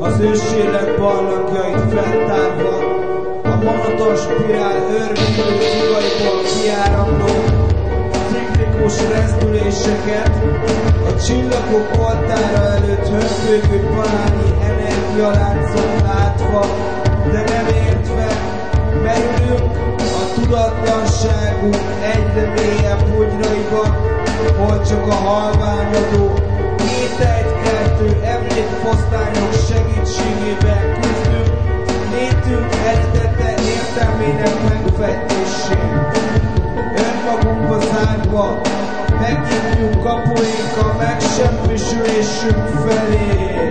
Az ősérlet barlangjait feltárva, a monoton spirál örvényű cigaiból kiáramló, ciklikus rezdüléseket, a csillagok oltára előtt hömpögő banányi energialáncot látva, de nem értve, merülünk tudatlanságunk egyre mélyebb bugyraiban, hol csak a halványodó ételt-keltő emlékfosztányok segítségével küzdünk, létünk eredete értelmének megfejtésén. Önmagunkba zárva, megnyitjunk kapuink a megsemmisülésünk felé.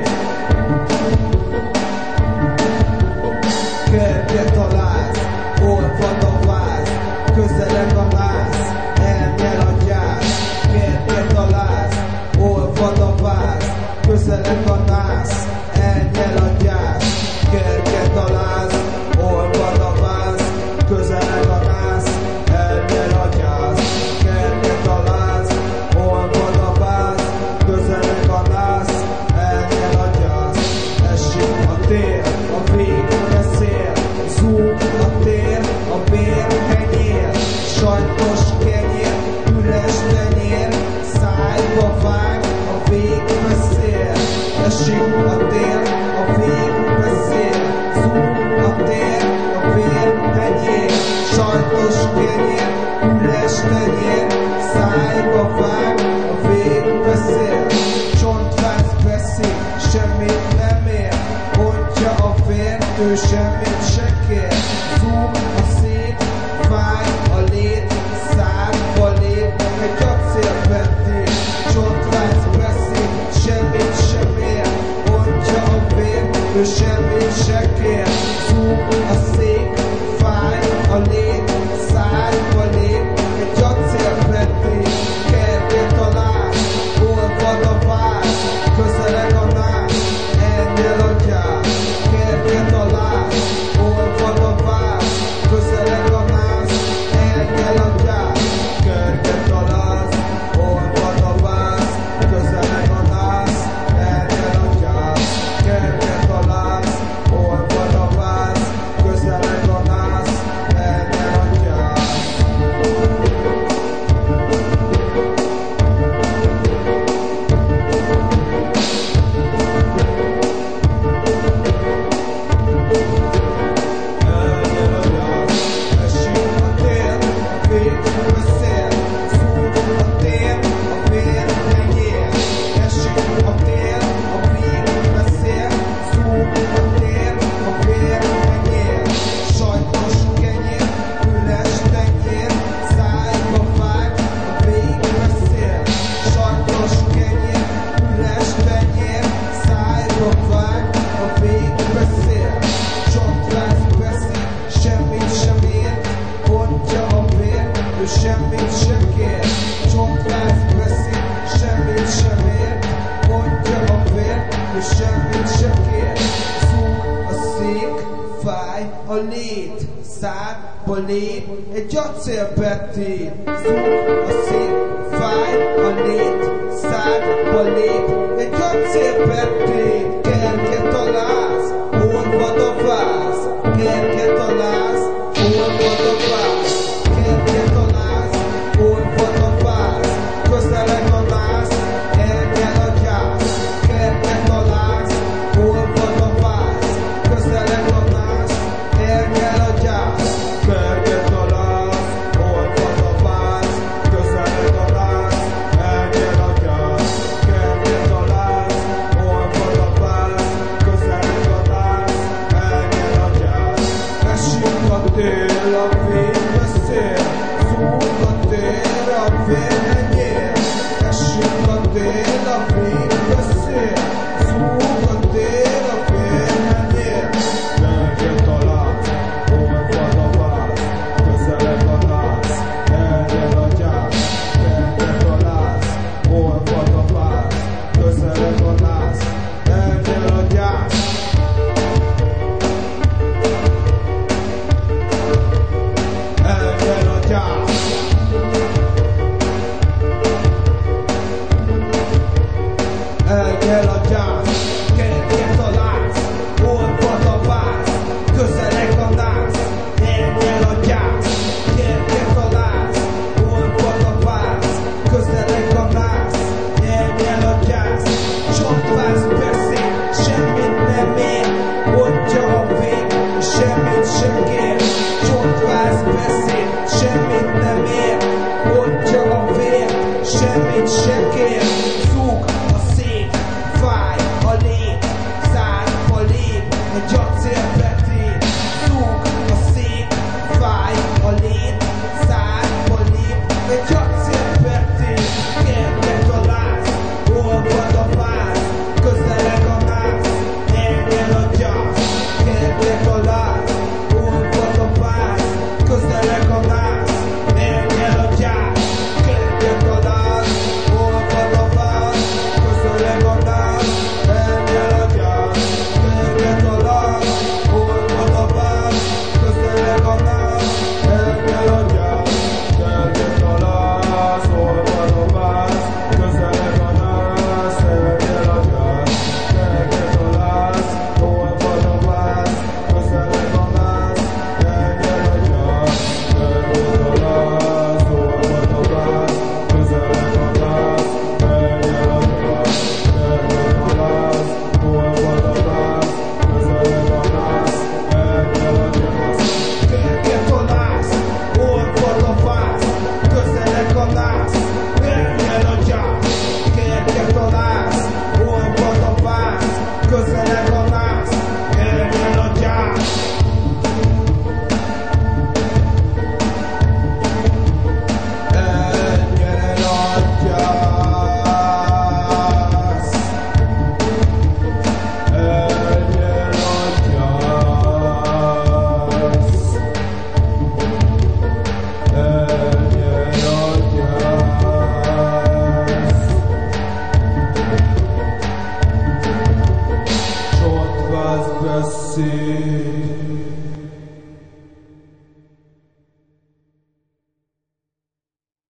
ő semmit se kér Fúg a szén, fáj a lét, szárba lép Egy acélpendél, csontváz beszél Semmit sem ér, mondja a vér Ő semmit se kér. Fúg a szék, fáj a lét szád, balét, egy acélbetét. Zúg a szép, fáj a lét, szád, balét, egy acélbetét. Kerket találsz, hol van a váz, kerket találsz.